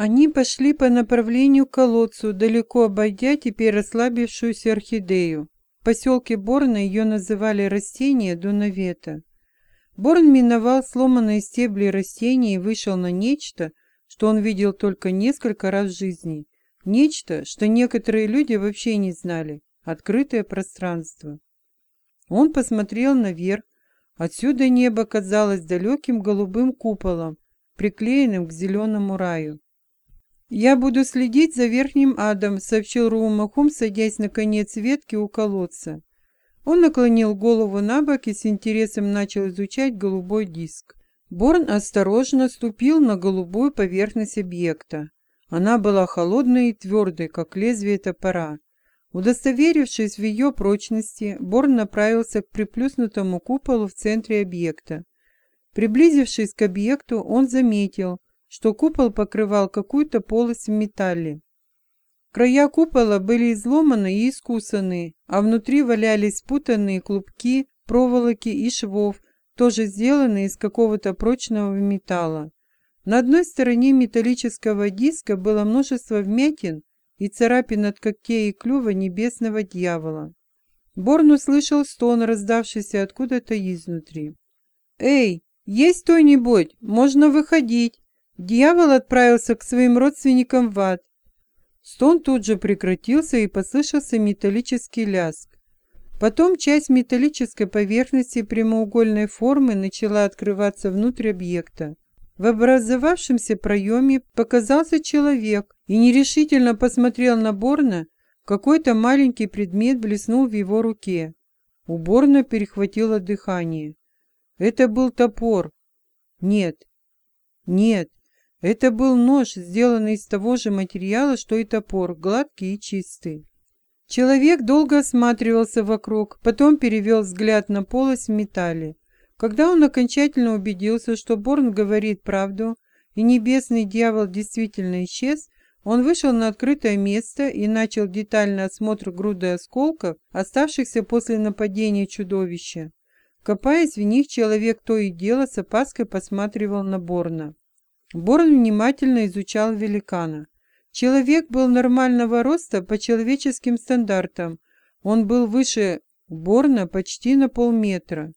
Они пошли по направлению к колодцу, далеко обойдя теперь расслабившуюся орхидею. В поселке Борна ее называли растение Дунавета. Борн миновал сломанные стебли растений и вышел на нечто, что он видел только несколько раз в жизни. Нечто, что некоторые люди вообще не знали. Открытое пространство. Он посмотрел наверх. Отсюда небо казалось далеким голубым куполом, приклеенным к зеленому раю. «Я буду следить за верхним адом», — сообщил Руумахум, садясь на конец ветки у колодца. Он наклонил голову на бок и с интересом начал изучать голубой диск. Борн осторожно ступил на голубую поверхность объекта. Она была холодной и твердой, как лезвие топора. Удостоверившись в ее прочности, Борн направился к приплюснутому куполу в центре объекта. Приблизившись к объекту, он заметил, что купол покрывал какую-то полость в металле. Края купола были изломаны и искусаны, а внутри валялись спутанные клубки, проволоки и швов, тоже сделанные из какого-то прочного металла. На одной стороне металлического диска было множество вмятин и царапин от когтей и клюва небесного дьявола. Борн услышал стон, раздавшийся откуда-то изнутри. «Эй, есть кто-нибудь? Можно выходить!» Дьявол отправился к своим родственникам в ад. Стон тут же прекратился и послышался металлический ляск. Потом часть металлической поверхности прямоугольной формы начала открываться внутрь объекта. В образовавшемся проеме показался человек и нерешительно посмотрел на Борна. Какой-то маленький предмет блеснул в его руке. У Борна перехватило дыхание. Это был топор. Нет, нет, это был нож, сделанный из того же материала, что и топор, гладкий и чистый. Человек долго осматривался вокруг, потом перевел взгляд на полость в металле. Когда он окончательно убедился, что Борн говорит правду, и небесный дьявол действительно исчез, он вышел на открытое место и начал детальный осмотр груды осколков, оставшихся после нападения чудовища. Копаясь в них, человек то и дело с опаской посматривал на Борна. Борн внимательно изучал великана. Человек был нормального роста по человеческим стандартам. Он был выше Борна почти на полметра.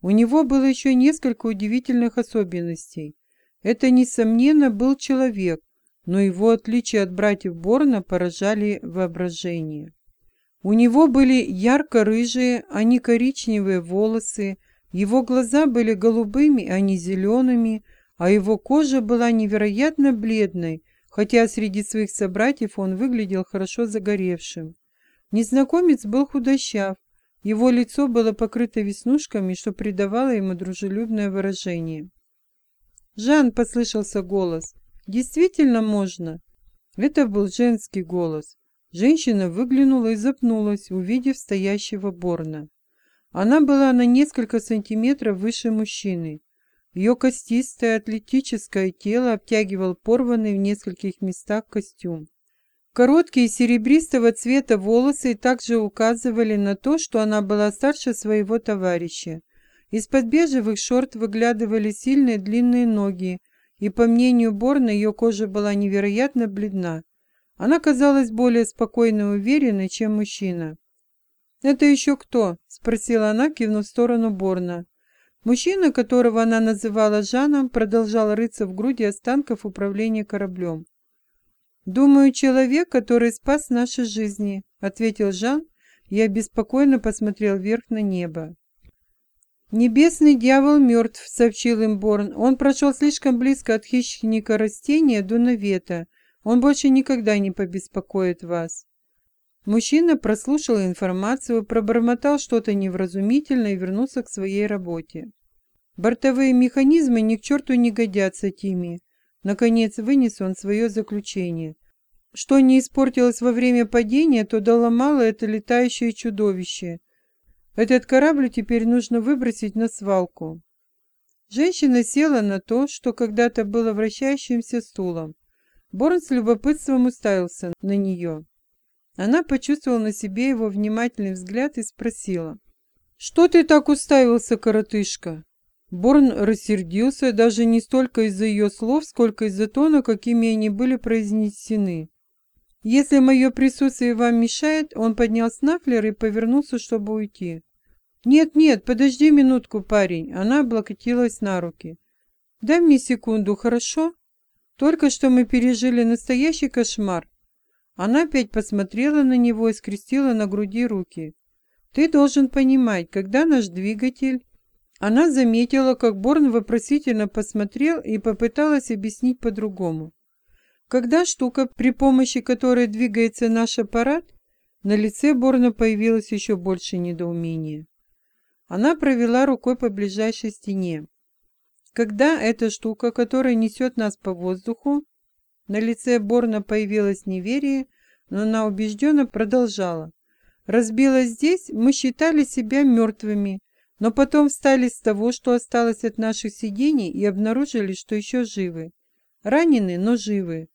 У него было еще несколько удивительных особенностей. Это, несомненно, был человек, но его отличия от братьев Борна поражали воображение. У него были ярко-рыжие, а не коричневые волосы, его глаза были голубыми, а не зелеными, а его кожа была невероятно бледной, хотя среди своих собратьев он выглядел хорошо загоревшим. Незнакомец был худощав, его лицо было покрыто веснушками, что придавало ему дружелюбное выражение. «Жан!» — послышался голос. «Действительно можно?» Это был женский голос. Женщина выглянула и запнулась, увидев стоящего Борна. Она была на несколько сантиметров выше мужчины. Ее костистое атлетическое тело обтягивал порванный в нескольких местах костюм. Короткие серебристого цвета волосы также указывали на то, что она была старше своего товарища. Из-под бежевых шорт выглядывали сильные длинные ноги, и, по мнению Борна, ее кожа была невероятно бледна. Она казалась более спокойной и уверенной, чем мужчина. «Это еще кто?» – спросила она, кивнув в сторону Борна. Мужчина, которого она называла Жаном, продолжал рыться в груди останков управления кораблем. «Думаю, человек, который спас наши жизни», — ответил Жан и обеспокоенно посмотрел вверх на небо. «Небесный дьявол мертв», — сообщил им Борн. «Он прошел слишком близко от хищника растения до навета. Он больше никогда не побеспокоит вас». Мужчина прослушал информацию, пробормотал что-то невразумительное и вернулся к своей работе. «Бортовые механизмы ни к черту не годятся, Тимми!» Наконец вынес он свое заключение. Что не испортилось во время падения, то доломало это летающее чудовище. Этот корабль теперь нужно выбросить на свалку. Женщина села на то, что когда-то было вращающимся стулом. Борн с любопытством уставился на нее. Она почувствовала на себе его внимательный взгляд и спросила. «Что ты так уставился, коротышка?» Борн рассердился даже не столько из-за ее слов, сколько из-за тона, какими они были произнесены. «Если мое присутствие вам мешает», он поднял снафлер и повернулся, чтобы уйти. «Нет-нет, подожди минутку, парень», она облокотилась на руки. «Дай мне секунду, хорошо? Только что мы пережили настоящий кошмар». Она опять посмотрела на него и скрестила на груди руки. «Ты должен понимать, когда наш двигатель она заметила, как Борн вопросительно посмотрел и попыталась объяснить по-другому. Когда штука, при помощи которой двигается наш аппарат, на лице Борна появилось еще больше недоумения. Она провела рукой по ближайшей стене. Когда эта штука, которая несет нас по воздуху, на лице Борна появилось неверие, но она убежденно продолжала. Разбилась здесь, мы считали себя мертвыми, но потом встали с того, что осталось от наших сидений, и обнаружили, что еще живы. Ранены, но живы.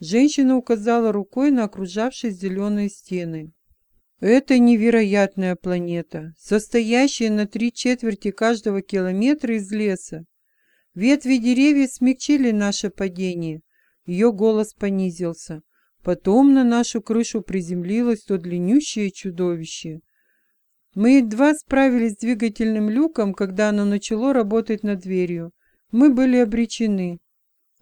Женщина указала рукой на окружавшие зеленые стены. Это невероятная планета, состоящая на три четверти каждого километра из леса. Ветви деревьев смягчили наше падение. Ее голос понизился. Потом на нашу крышу приземлилось то длиннющее чудовище. Мы едва справились с двигательным люком, когда оно начало работать над дверью. Мы были обречены.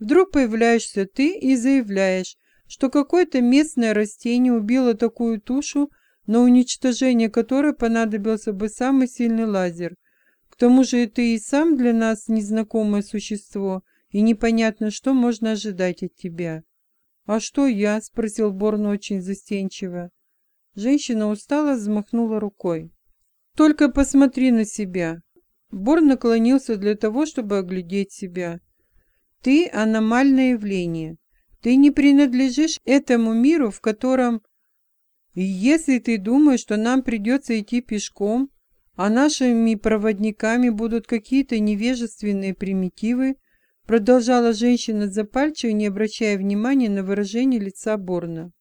Вдруг появляешься ты и заявляешь, что какое-то местное растение убило такую тушу, на уничтожение которой понадобился бы самый сильный лазер. К тому же ты и сам для нас незнакомое существо, и непонятно, что можно ожидать от тебя. «А что я?» — спросил Борн очень застенчиво. Женщина устало взмахнула рукой. Только посмотри на себя. Бор наклонился для того, чтобы оглядеть себя. Ты аномальное явление. Ты не принадлежишь этому миру, в котором... Если ты думаешь, что нам придется идти пешком, а нашими проводниками будут какие-то невежественные примитивы, продолжала женщина запальчиво, не обращая внимания на выражение лица Борна.